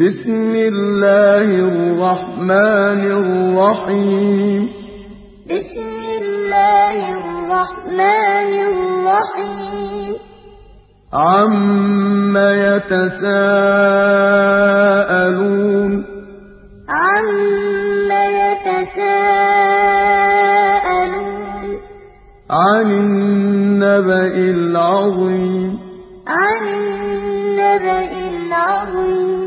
بسم الله الرحمن الرحيم. بسم الله الرحمن الرحيم. عم يتساءلون. عم يتساءلون. عن النبأ العظيم. عن النبأ العظيم.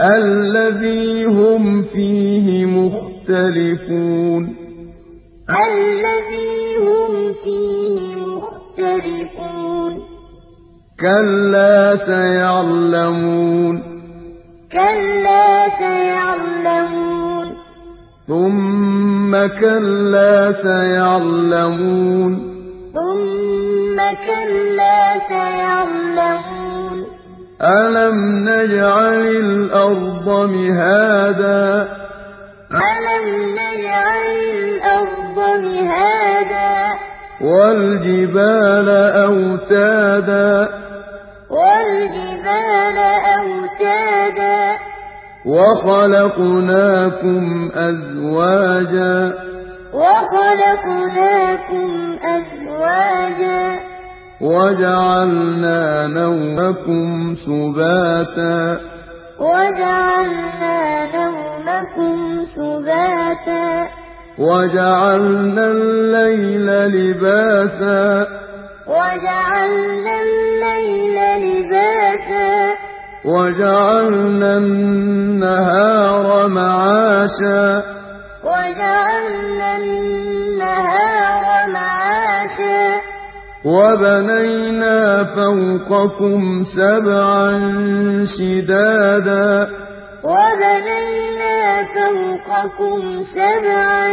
الذي هم فيه مختلفون. الذي هم فيه مختلفون. كلا سيعلمون. كلا سيعلمون. ثم كلا سيعلمون. ثم كلا سيعلمون. ألم نجعل الأرض مهادا ألم نجعل الأرض مهادا والجبال أوتادا والجبال أوتادا وخلقناكم أزواجا وخلقناكم أزواجا وجعلنا نومكم سباتا. وجعلنا نومكم سباتا. وجعلنا الليل لباسا. وجعلنا الليل لباسا. وجعلنا النهار معاشا. وجعلنا النهار معاشا وبنينا فوقكم سبعا شدادا. وبنينا فوقكم سبعا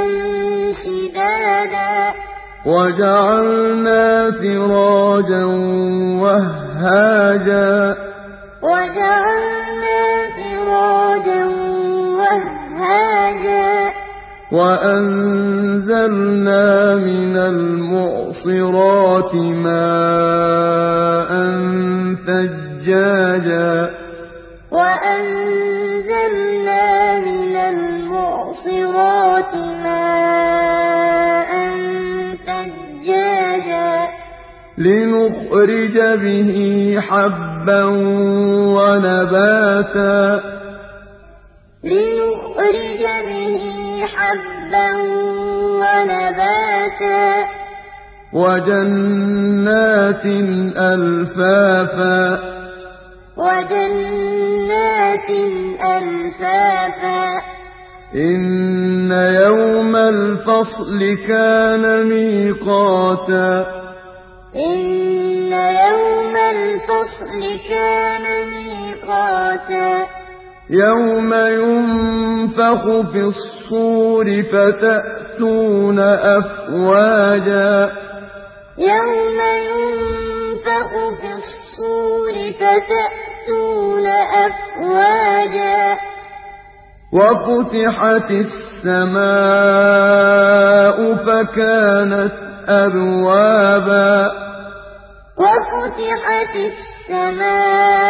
شدادا. وجعلنا سراجا وهاجا. وجعلنا وأنزلنا من المعصرات ماء ثجاجا. وأنزلنا من المعصرات ماء ثجاجا. لنخرج به حبا ونباتا. حبا ونباتا. وجنات ألفافا. وجنات ألفافا. إن يوم الفصل كان ميقاتا. إن يوم الفصل كان ميقاتا. يوم ينفخ في الصور فتأتون أفواجا يوم ينفخ في الصور فتأتون أفواجا وفتحت السماء فكانت أبوابا وفتحت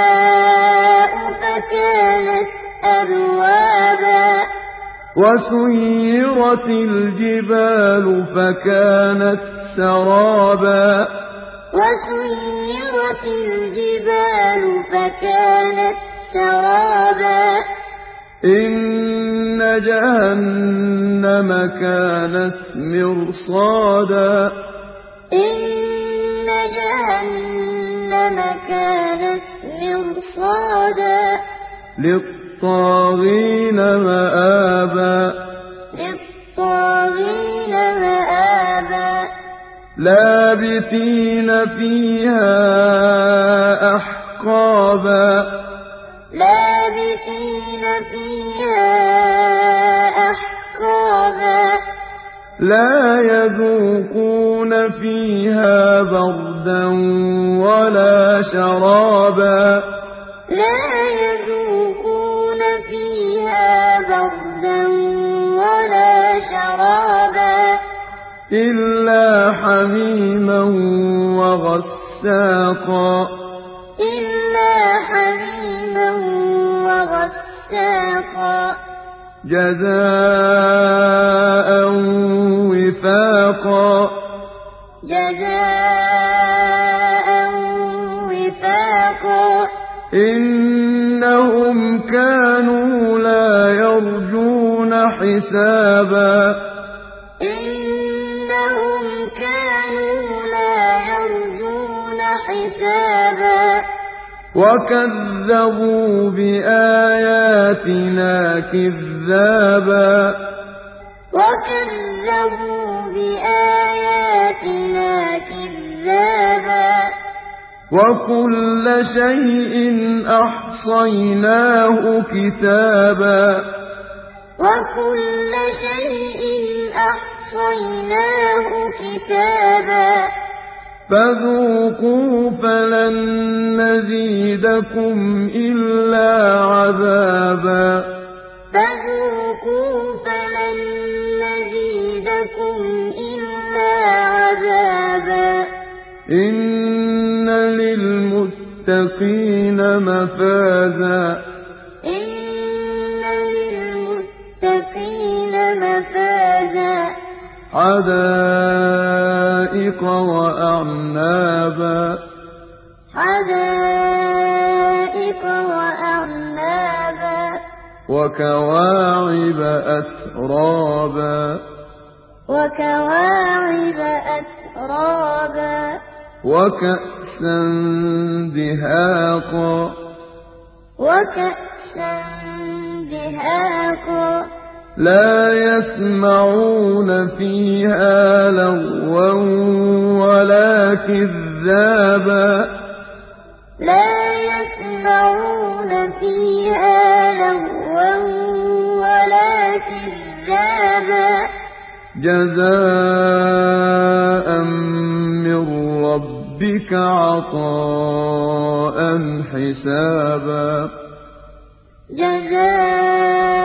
السماء فكانت أبوابا وسيرت الجبال فكانت سرابا. وسيرت الجبال فكانت سرابا. إن جهنم كانت مرصادا. إن جهنم كانت مرصادا. للطاغين مآبا. لابثين فيها أحقابا. لابثين فيها أحقابا. لا يذوقون فيها بردا ولا شرابا. لا إلا حميما وغساقا. إلا حميما وغساقا. جَزَاءً وِفَاقًا. جَزَاءً وِفَاقًا. إِنَّهُمْ كَانُوا لَا يَرْجُونَ حِسَابًا. حِسَابًا. وَكَذَّبُوا بِآيَاتِنَا كِذَّابًا. وَكَذَّبُوا بِآيَاتِنَا كِذَّابًا. وَكُلَّ شَيْءٍ أَحْصَيْنَاهُ كِتَابًا. وَكُلَّ شَيْءٍ أَحْصَيْنَاهُ كِتَابًا. فَذُوقُوا فَلَن نَّزِيدَكُمْ إِلَّا عَذَابًا. فَذُوقُوا فَلَن نَّزِيدَكُمْ إِلَّا عَذَابًا. إِنَّ لِلْمُتَّقِينَ مَفَازًا. إِنَّ لِلْمُتَّقِينَ مَفَازًا. حَدَائِقَ وَأَعْنَابًا. حَدَائِقَ وَأَعْنَابًا. وَكَوَاعِبَ أَتْرَابًا. وَكَوَاعِبَ أَتْرَابًا. وَكَأْسًا دِهَاقًا. وَكَأْسًا دِهَاقًا. لَّا يَسْمَعُونَ فِيهَا لَغْوًا وَلَا كِذَّابًا. لَّا يَسْمَعُونَ فِيهَا لَغْوًا وَلَا كِذَّابًا. جَزَاءً مِّن رَّبِّكَ عَطَاءً حِسَابًا. جَزَاءً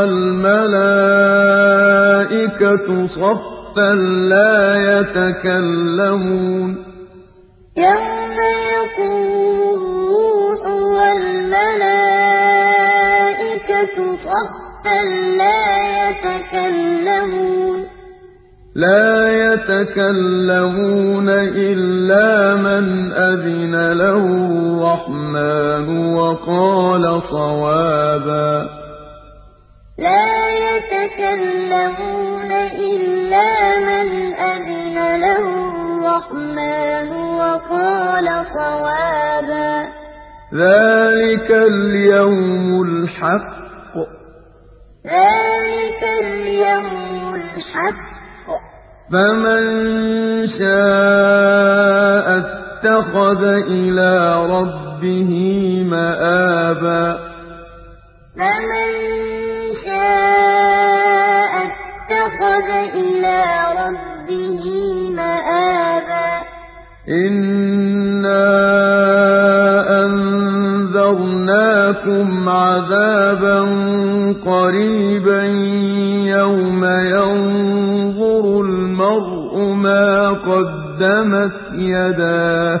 وَالْمَلَائِكَةُ صَفًّا لَّا يَتَكَلَّمُونَ. يَوْمَ يَقُومُ الرُّوحُ وَالْمَلَائِكَةُ صَفًّا لَّا يَتَكَلَّمُونَ. لَا يَتَكَلَّمُونَ إِلَّا مَنْ أَذِنَ لَهُ الرَّحْمَٰنُ وَقَالَ صَوَابًا. لَّا يَتَكَلَّمُونَ إِلَّا مَنْ أَذِنَ لَهُ الرَّحْمَٰنُ وَقَالَ صَوَابًا. ذَٰلِكَ الْيَوْمُ الْحَقُّ ۖ. ذَٰلِكَ الْيَوْمُ الْحَقُّ ۖ. فَمَن شَاءَ اتَّخَذَ إِلَىٰ رَبِّهِ مَآبًا. اتَّخَذَ إِلَىٰ رَبِّهِ مَآبًا إِنَّا أَنذَرْنَاكُمْ عَذَابًا قَرِيبًا يَوْمَ يَنظُرُ الْمَرْءُ مَا قَدَّمَتْ يَدَاهُ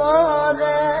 ترابا